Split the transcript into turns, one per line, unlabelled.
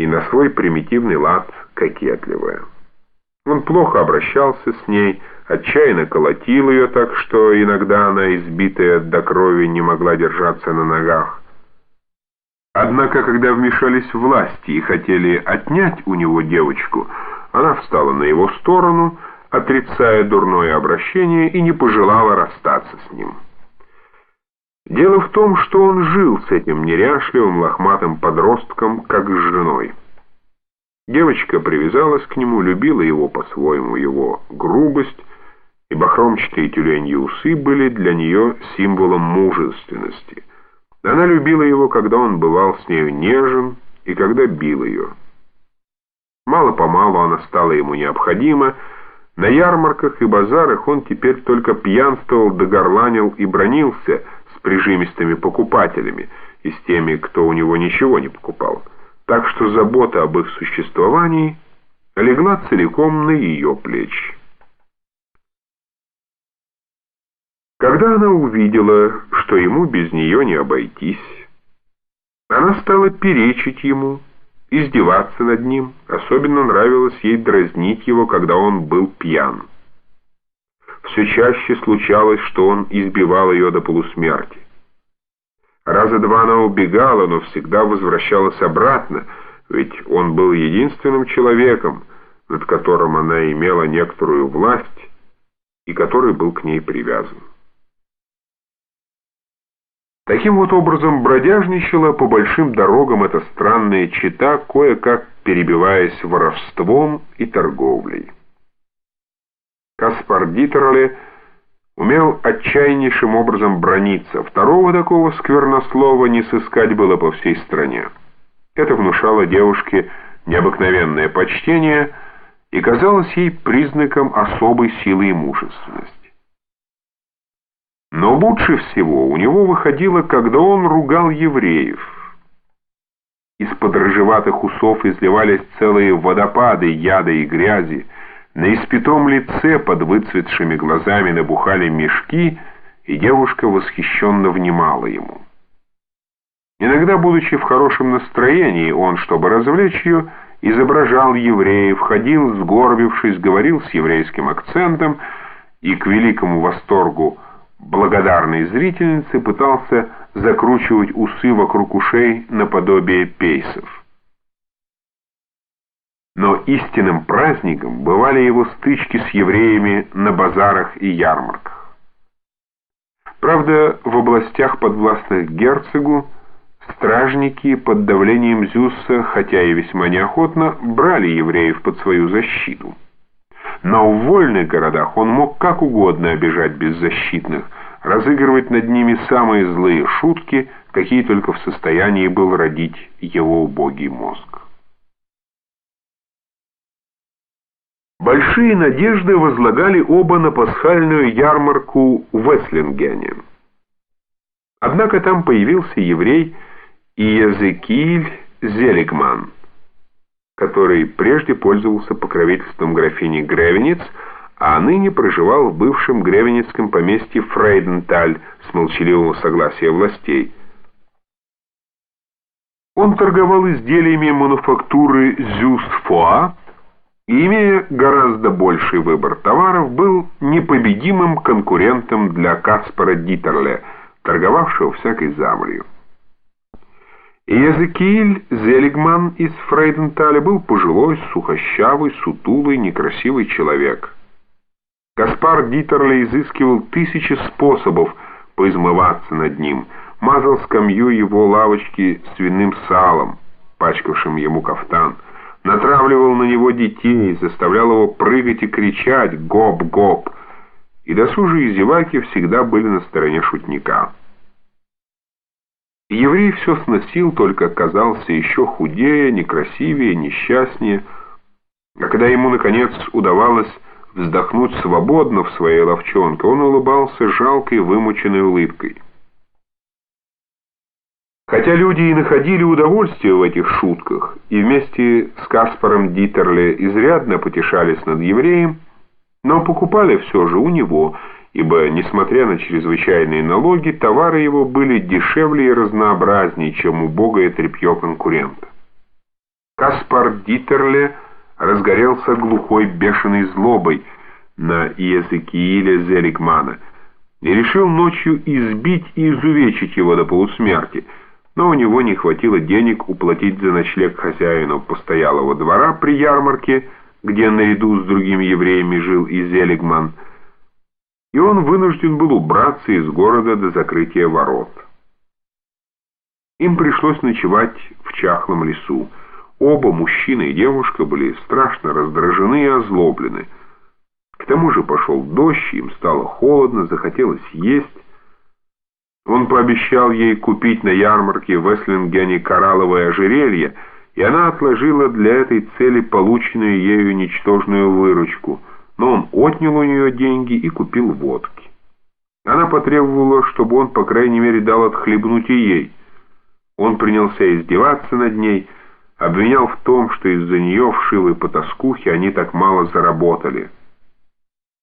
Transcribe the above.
и на свой примитивный лад кокетливая. Он плохо обращался с ней, отчаянно колотил ее так, что иногда она, избитая до крови, не могла держаться на ногах. Однако, когда вмешались власти и хотели отнять у него девочку, она встала на его сторону, отрицая дурное обращение и не пожелала расстаться с ним. Дело в том, что он жил с этим неряшливым лохматым подростком, как с женой. Девочка привязалась к нему, любила его по-своему, его грубость, и бахромчатые тюленьи усы были для нее символом мужественности. Она любила его, когда он бывал с нею нежен и когда бил ее. Мало-помалу она стала ему необходима. На ярмарках и базарах он теперь только пьянствовал, догорланил и бронился прижимистыми покупателями и с теми, кто у него ничего не покупал так что забота об их существовании легла целиком на ее плечи. Когда она увидела, что ему без нее не обойтись, она стала перечить ему, издеваться над ним, особенно нравилось ей дразнить его, когда он был пьян. Все чаще случалось, что он избивал ее до полусмерти. Раза два она убегала, но всегда возвращалась обратно, ведь он был единственным человеком, над которым она имела некоторую власть и который был к ней привязан. Таким вот образом бродяжничала по большим дорогам эта странная чита, кое-как перебиваясь воровством и торговлей. Каспар Диттерле умел отчаяннейшим образом брониться. Второго такого сквернослова не сыскать было по всей стране. Это внушало девушке необыкновенное почтение и казалось ей признаком особой силы и мужественности. Но лучше всего у него выходило, когда он ругал евреев. Из-под рыжеватых усов изливались целые водопады яда и грязи, на испятом лице под выцветшими глазами набухали мешки, и девушка восхищенно внимала ему. Иногда, будучи в хорошем настроении, он, чтобы развлечь ее, изображал евреев, ходил, сгорбившись, говорил с еврейским акцентом и, к великому восторгу благодарной зрительницы, пытался закручивать усы вокруг ушей наподобие пейсов но истинным праздником бывали его стычки с евреями на базарах и ярмарках. Правда, в областях подвластных герцогу стражники под давлением Зюсса, хотя и весьма неохотно, брали евреев под свою защиту. Но в вольных городах он мог как угодно обижать беззащитных, разыгрывать над ними самые злые шутки, какие только в состоянии был родить его убогий мозг. Большие надежды возлагали оба на пасхальную ярмарку в Эслингене. Однако там появился еврей Иезекииль Зелигман, который прежде пользовался покровительством графини Гревениц, а ныне проживал в бывшем гревеницком поместье Фрейденталь с молчаливого согласия властей. Он торговал изделиями мануфактуры Зюстфоа, и, имея гораздо больший выбор товаров, был непобедимым конкурентом для Каспара Диттерле, торговавшего всякой завалью. И Языкииль Зелигман из Фрейденталя был пожилой, сухощавый, сутулый, некрасивый человек. Каспар Диттерле изыскивал тысячи способов поизмываться над ним, мазал скамью его лавочки свиным салом, пачкавшим ему кафтан — натравливал на него детей, заставлял его прыгать и кричать «Гоп-гоп!» И досужие зеваки всегда были на стороне шутника. Еврей все сносил, только казался еще худее, некрасивее, несчастнее. А когда ему, наконец, удавалось вздохнуть свободно в своей ловчонке, он улыбался жалкой, вымученной улыбкой. Хотя люди и находили удовольствие в этих шутках, и вместе с Каспаром Дитерле изрядно потешались над евреем, но покупали все же у него, ибо, несмотря на чрезвычайные налоги, товары его были дешевле и разнообразнее, чем убогое тряпье конкурента. Каспар Дитерле разгорелся глухой бешеной злобой на Иезекииля Зеликмана и решил ночью избить и изувечить его до полусмерти, но у него не хватило денег уплатить за ночлег хозяину постоялого двора при ярмарке, где наряду с другими евреями жил и Зелигман, и он вынужден был убраться из города до закрытия ворот. Им пришлось ночевать в чахлом лесу. Оба, мужчина и девушка, были страшно раздражены и озлоблены. К тому же пошел дождь, им стало холодно, захотелось есть. Он пообещал ей купить на ярмарке в Эслингене коралловое ожерелье, и она отложила для этой цели полученную ею ничтожную выручку, но он отнял у нее деньги и купил водки. Она потребовала, чтобы он, по крайней мере, дал отхлебнуть и ей. Он принялся издеваться над ней, обвинял в том, что из-за нее в шилой потаскухе они так мало заработали.